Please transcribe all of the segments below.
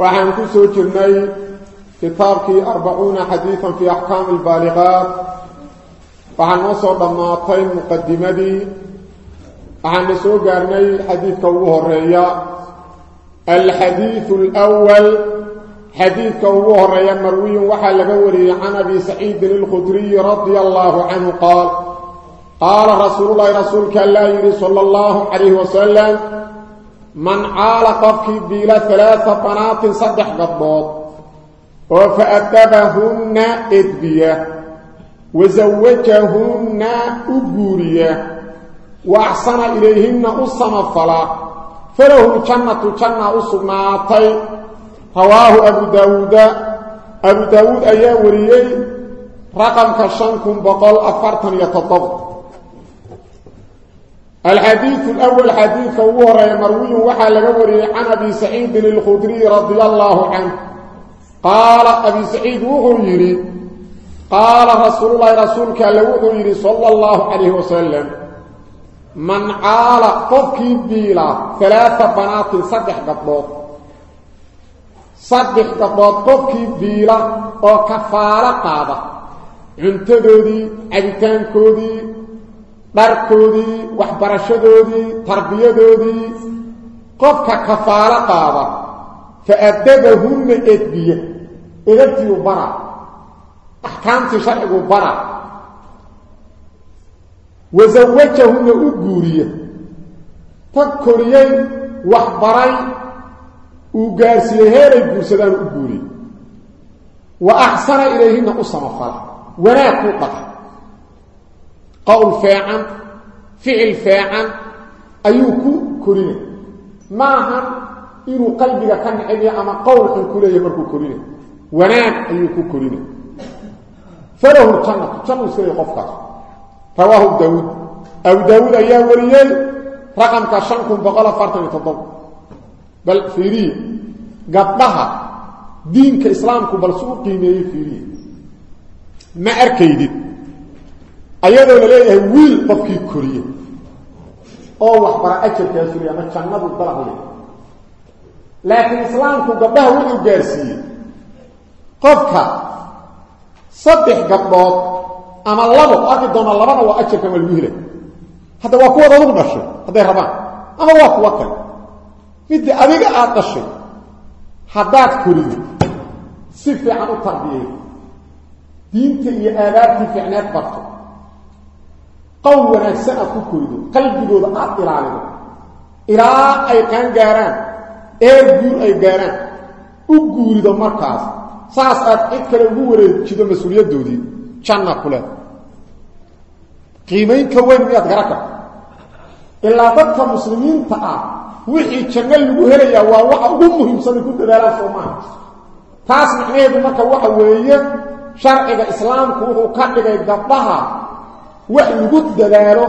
waxaan ku soo jirnay kitaabkii arbacuuna xadiidan fii axkaami albaaliqaat waxaan noo soo dhammaatay muqadimadii waxaana soo gaarnay xadiidka ugu horreeya alxadiidu alwal xadiidka ugu horreeya marwiyun waxaa laga wariyey can abi saciidin alkhudriyi radia allaahu canhu qaal. qaala rasuululahi rasuulka allaa yidhi sala allahu calayhi wasalam man caala qofkii biila alaaa banaatin saddex gabdhood oo fa adabahunna edbiya wasawajahunna u guuriya wa axsana ilayhinna u samafala falahu ljannatu janna u sugnaatay. Rawaahu abu daawuuda. Abu daawuud ayaa wariyey raqamka shan kun boqol afartan iyo toddoba alxadiidu alawal xadiidka ugu horreeya marwiyun waxaa laga wariyey can abi saciidin alkhudriy radia allaahu canh qaala abi saciid wuxuu yidhi qaala rasuululahi rasuulka alle wuxuu yidhi sala allahu calayhi wasalam man caala qofkii biila alaaa banaatin saddex gabdhood saddex gabdhood qofkii biila oo kafaalo qaada dharkoodii waxbarashadoodii tarbiyadoodii qofka kafaalo qaada fa adabahunna edbiya edabtiiu bara axkaamtii sharcigu bara wasawajahunna u guuriya tag koriyey waxbaray uu gaarsiiyey heelay guursadaan u guuriyey wa axsana ilayhinna u samafala wanaag ku dhaqa qowl feecan ficil feecan ayuu ku korinay maahan inuu qalbiga ka nacabiyo ama qowl xun ku leeyahy markuu korinay wanaag ayuu ku korinay falahu ljannatu jannu iska leey qofkaas. Rawaahu daawuud. Abu daawuud ayaa wariyey raqamka shan kun boqol afartan iyo toddoba bal fiiriye gabdhaha diinka islaamku bal su u qiimeeyey fiiriye ayadoo la leeyahay wiil qofkii koriye oo waxbara ajarkaa suriya ama jannadu dalaqle laakiin islaamku gabdhaha wuxuu gaarsiiyey qofka saddex gabdhood ama labo arki doona labana waa ajarkan waa lagu helay hadda waa kuwaad adugu dhashay hadday rabaan. Ama waa kuwa kale. Midda adiga aada dhashay haddaad korido si fiican u tarbiyay diinta iyo aadaabtii fiicneed barto qowl wanaagsan aad ku korido qalbigooda aad ilaalido. Ilaa ay qaan gaaraan eer guur ay gaaraan. U guurido markaas saas aad cid kale ugu wareejido mas'uuliyaddoodii janna ku leeda qiimaynka weyn miyaad gara ilaa dadka muslimiinta ah wixii janno lagu helayaa waa waxa ugu muhiimsanay ku dadaalaan soo maaha taas macnaheedu marka waxa weeye sharciga islaamku wuxuu ka dhigay gabdhaha wax lagu dadaalo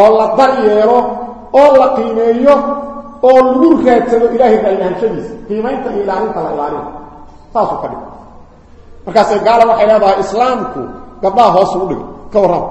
oo la daryeelo oo la qiimeeyo oo lagu raadsado ilaahay raalihashadiisa qiimaynta iyo ilaalinta la ilaalina saasuu ka dhigay. Markaasay gaala waxay leedahay islaamku gabdhaha hoos ugu dhigay. Ka warrama